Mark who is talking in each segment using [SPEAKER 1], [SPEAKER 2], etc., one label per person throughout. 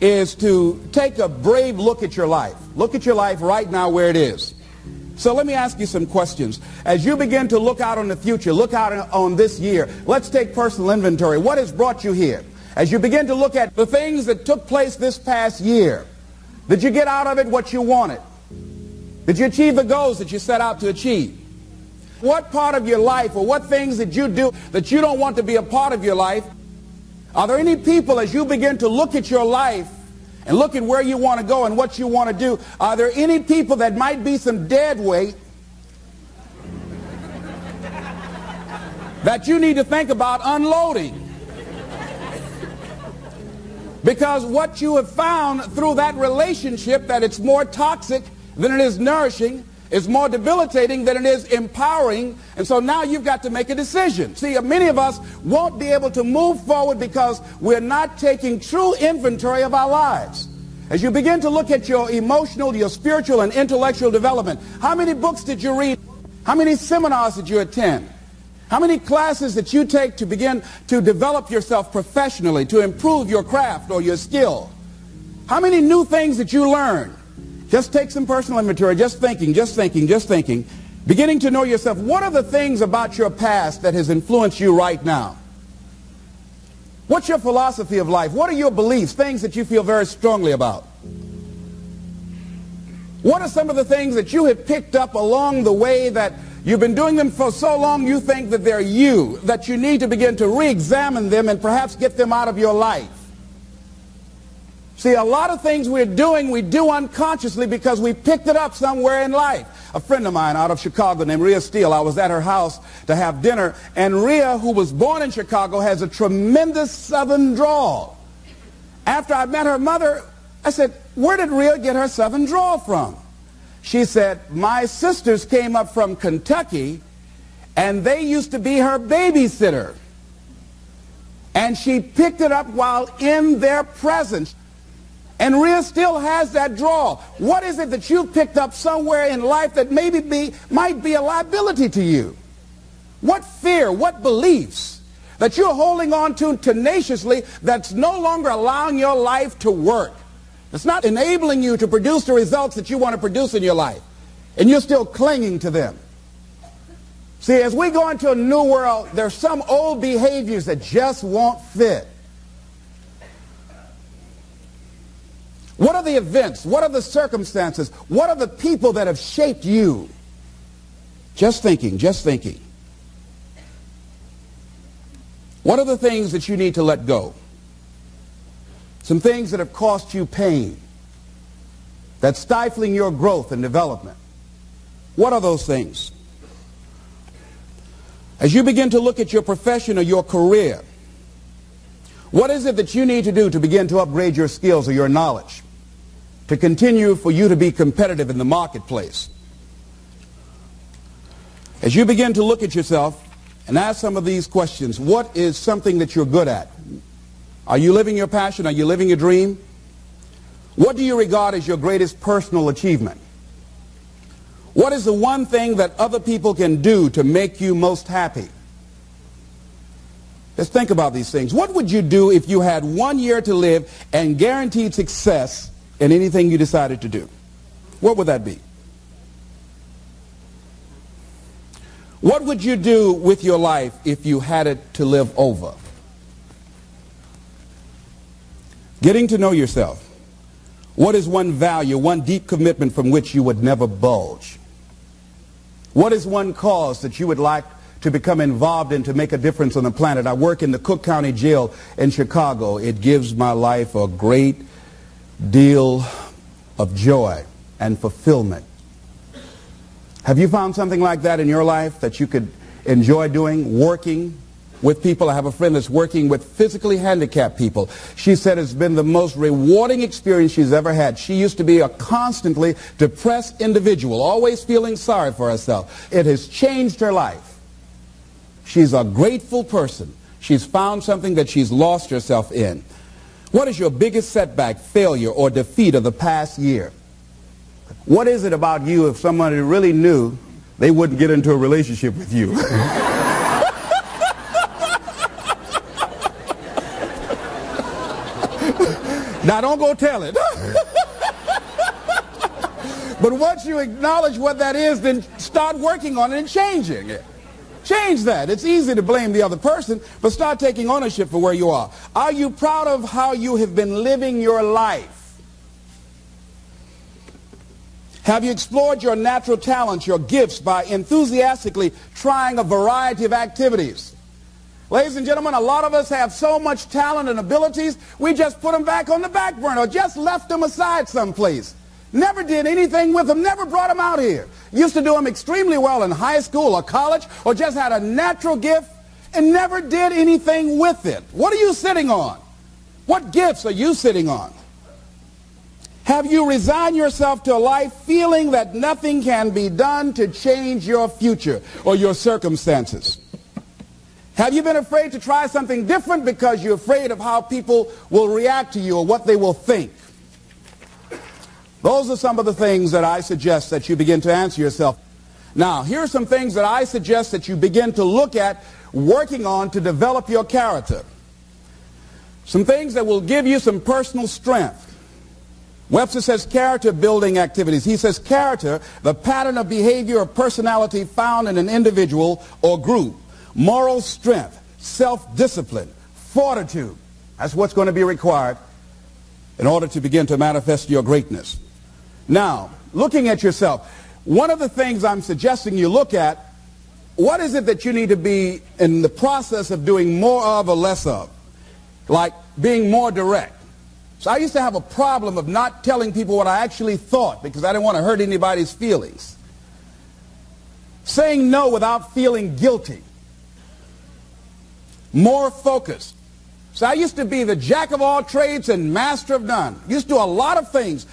[SPEAKER 1] is to take a brave look at your life. Look at your life right now where it is. So let me ask you some questions. As you begin to look out on the future, look out on this year, let's take personal inventory. What has brought you here? As you begin to look at the things that took place this past year, did you get out of it what you wanted? Did you achieve the goals that you set out to achieve? What part of your life or what things did you do that you don't want to be a part of your life? Are there any people as you begin to look at your life and look at where you want to go and what you want to do, are there any people that might be some dead weight that you need to think about unloading? Because what you have found through that relationship that it's more toxic than it is nourishing, is more debilitating than it is empowering. And so now you've got to make a decision. See, many of us won't be able to move forward because we're not taking true inventory of our lives. As you begin to look at your emotional, your spiritual, and intellectual development, how many books did you read? How many seminars did you attend? How many classes that you take to begin to develop yourself professionally, to improve your craft or your skill? How many new things that you learn? Just take some personal inventory, just thinking, just thinking, just thinking, beginning to know yourself. What are the things about your past that has influenced you right now? What's your philosophy of life? What are your beliefs, things that you feel very strongly about? What are some of the things that you have picked up along the way that you've been doing them for so long you think that they're you, that you need to begin to re-examine them and perhaps get them out of your life? See, a lot of things we're doing, we do unconsciously because we picked it up somewhere in life. A friend of mine out of Chicago named Rhea Steele, I was at her house to have dinner, and Rhea, who was born in Chicago, has a tremendous southern drawl. After I met her mother, I said, where did Rhea get her southern drawl from? She said, my sisters came up from Kentucky, and they used to be her babysitter. And she picked it up while in their presence. And Rhea still has that draw. What is it that you've picked up somewhere in life that maybe be, might be a liability to you? What fear, what beliefs that you're holding on to tenaciously that's no longer allowing your life to work? It's not enabling you to produce the results that you want to produce in your life. And you're still clinging to them. See, as we go into a new world, there's some old behaviors that just won't fit. What are the events? What are the circumstances? What are the people that have shaped you? Just thinking, just thinking. What are the things that you need to let go? Some things that have cost you pain, that's stifling your growth and development. What are those things? As you begin to look at your profession or your career, what is it that you need to do to begin to upgrade your skills or your knowledge? To continue for you to be competitive in the marketplace. As you begin to look at yourself and ask some of these questions, what is something that you're good at? Are you living your passion? Are you living your dream? What do you regard as your greatest personal achievement? What is the one thing that other people can do to make you most happy? Just think about these things. What would you do if you had one year to live and guaranteed success in anything you decided to do, what would that be? What would you do with your life if you had it to live over? Getting to know yourself. What is one value, one deep commitment from which you would never bulge? What is one cause that you would like to become involved in to make a difference on the planet? I work in the Cook County Jail in Chicago. It gives my life a great deal of joy and fulfillment. Have you found something like that in your life that you could enjoy doing, working with people? I have a friend that's working with physically handicapped people. She said it's been the most rewarding experience she's ever had. She used to be a constantly depressed individual, always feeling sorry for herself. It has changed her life. She's a grateful person. She's found something that she's lost herself in. What is your biggest setback, failure, or defeat of the past year? What is it about you if somebody really knew they wouldn't get into a relationship with you? Now don't go tell it. but once you acknowledge what that is, then start working on it and changing it. Change that. It's easy to blame the other person, but start taking ownership for where you are. Are you proud of how you have been living your life? Have you explored your natural talents, your gifts, by enthusiastically trying a variety of activities? Ladies and gentlemen, a lot of us have so much talent and abilities, we just put them back on the back burner or just left them aside someplace. Never did anything with them, never brought them out here. Used to do them extremely well in high school or college or just had a natural gift and never did anything with it. What are you sitting on? What gifts are you sitting on? Have you resigned yourself to a life feeling that nothing can be done to change your future or your circumstances? Have you been afraid to try something different because you're afraid of how people will react to you or what they will think? Those are some of the things that I suggest that you begin to answer yourself. Now, here are some things that I suggest that you begin to look at working on to develop your character. Some things that will give you some personal strength. Webster says character building activities. He says character, the pattern of behavior or personality found in an individual or group moral strength, self-discipline, fortitude. That's what's going to be required in order to begin to manifest your greatness. Now, looking at yourself, one of the things I'm suggesting you look at, what is it that you need to be in the process of doing more of or less of? Like being more direct. So I used to have a problem of not telling people what I actually thought because I didn't want to hurt anybody's feelings. Saying no without feeling guilty more focused. So I used to be the jack of all trades and master of none. Used to do a lot of things.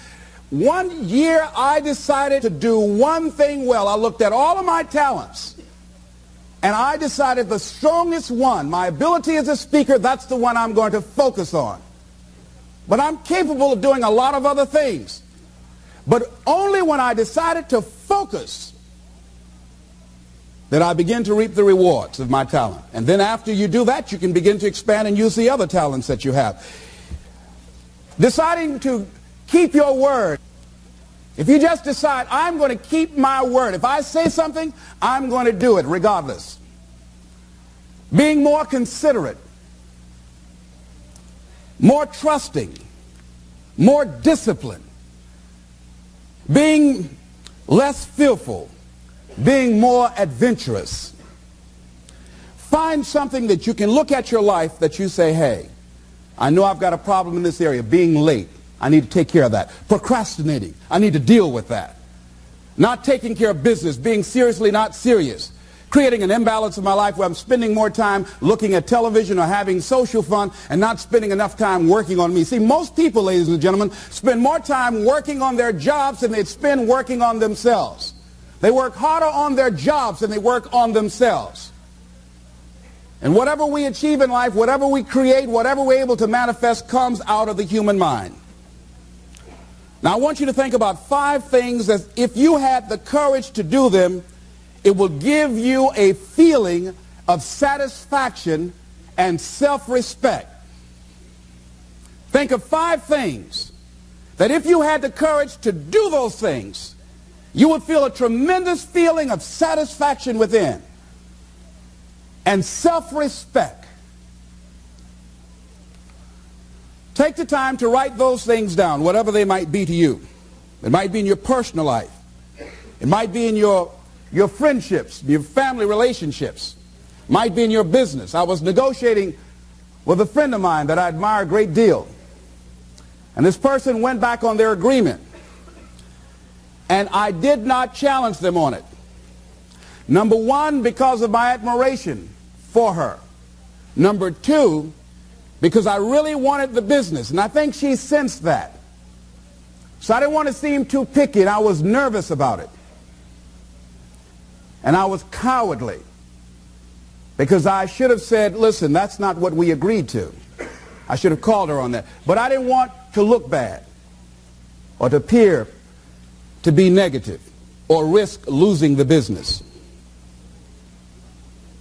[SPEAKER 1] One year I decided to do one thing well. I looked at all of my talents. And I decided the strongest one, my ability as a speaker, that's the one I'm going to focus on. But I'm capable of doing a lot of other things. But only when I decided to focus that I begin to reap the rewards of my talent. And then after you do that, you can begin to expand and use the other talents that you have. Deciding to keep your word. If you just decide, I'm going to keep my word. If I say something, I'm going to do it regardless. Being more considerate. More trusting. More disciplined. Being less fearful being more adventurous. Find something that you can look at your life that you say, hey, I know I've got a problem in this area, being late. I need to take care of that. Procrastinating. I need to deal with that. Not taking care of business, being seriously not serious. Creating an imbalance in my life where I'm spending more time looking at television or having social fun and not spending enough time working on me. See, most people, ladies and gentlemen, spend more time working on their jobs than they spend working on themselves. They work harder on their jobs than they work on themselves. And whatever we achieve in life, whatever we create, whatever we're able to manifest comes out of the human mind. Now I want you to think about five things that if you had the courage to do them, it will give you a feeling of satisfaction and self-respect. Think of five things that if you had the courage to do those things, you would feel a tremendous feeling of satisfaction within and self-respect. Take the time to write those things down, whatever they might be to you. It might be in your personal life. It might be in your, your friendships, your family relationships. It might be in your business. I was negotiating with a friend of mine that I admire a great deal. And this person went back on their agreement. And I did not challenge them on it. Number one, because of my admiration for her. Number two, because I really wanted the business. And I think she sensed that. So I didn't want to seem too picky, and I was nervous about it. And I was cowardly. Because I should have said, listen, that's not what we agreed to. I should have called her on that. But I didn't want to look bad or to appear to be negative or risk losing the business.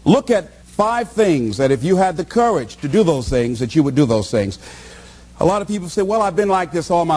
[SPEAKER 1] Look at five things that if you had the courage to do those things, that you would do those things. A lot of people say, well, I've been like this all my